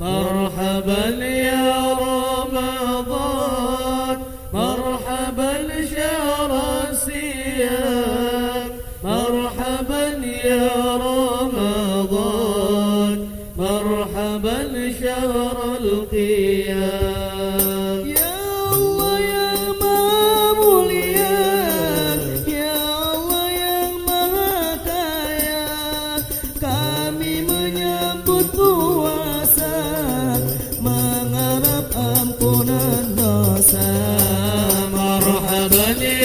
مرحبا يا رمضان مرحبا شهر مرحبا يا رمضان مرحبا شهر القيام. موسى مرحبا. يا